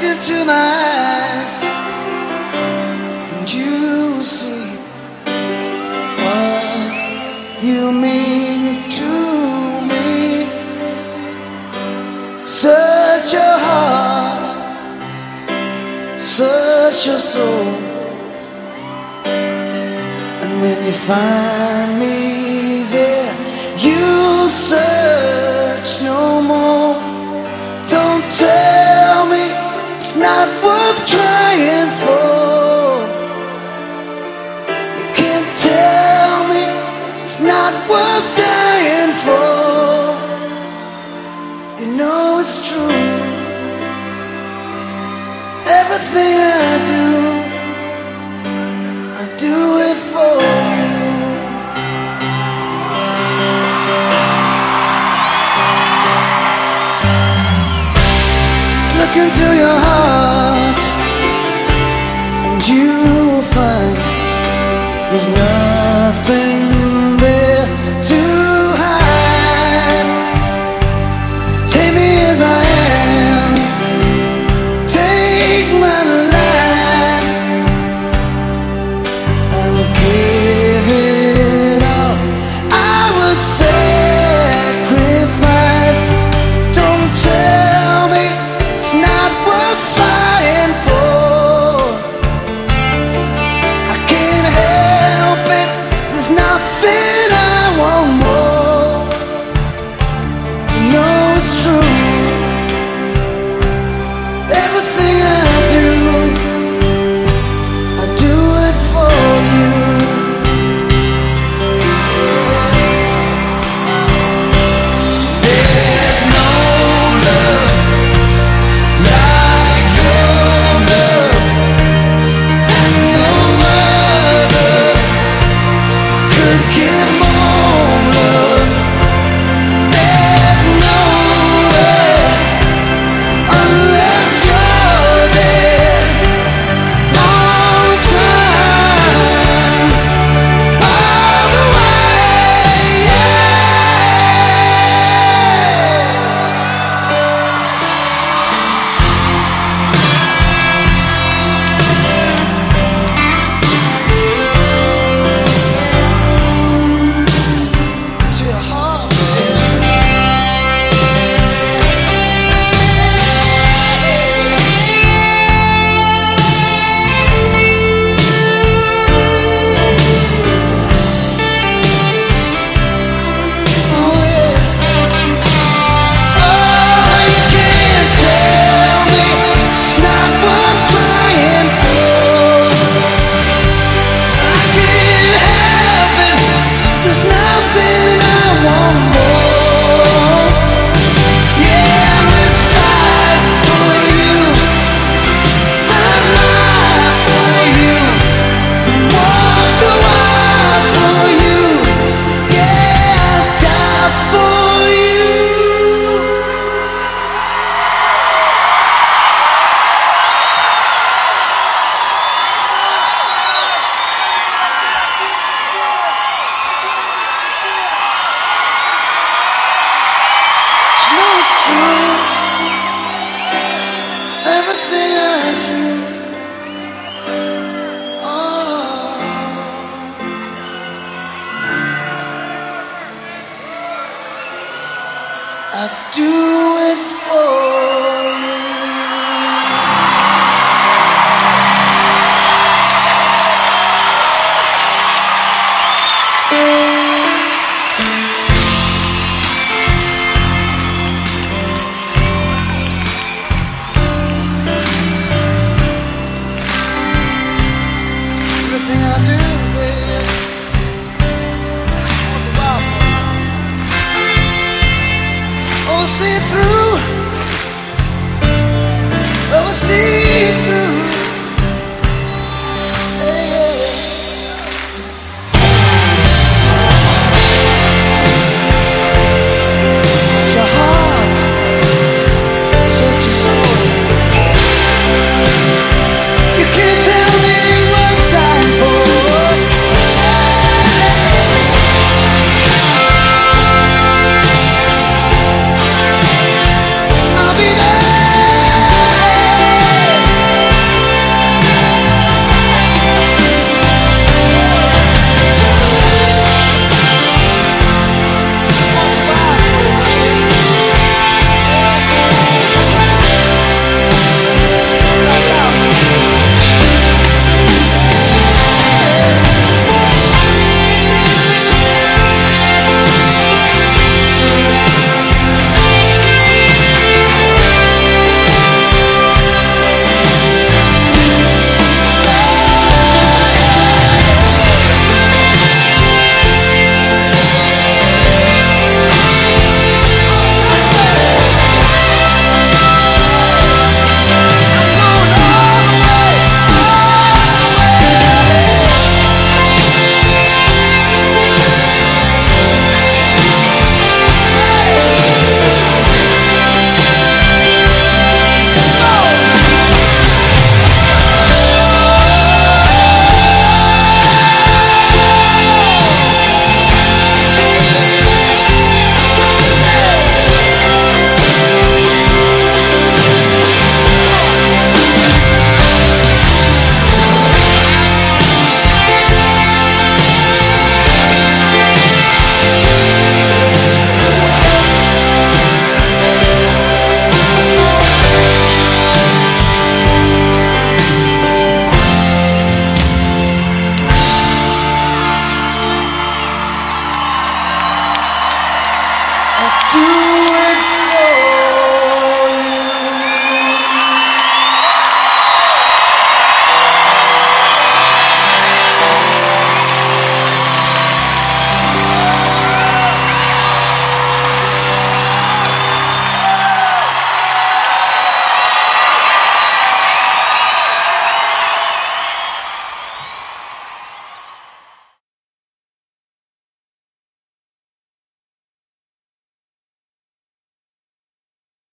Look into my eyes, and you will see what you mean to me. Search your heart, search your soul, and when you find me worth dying for. You know it's true. Everything I do, I do it for you. Look into your heart, and you will find there's no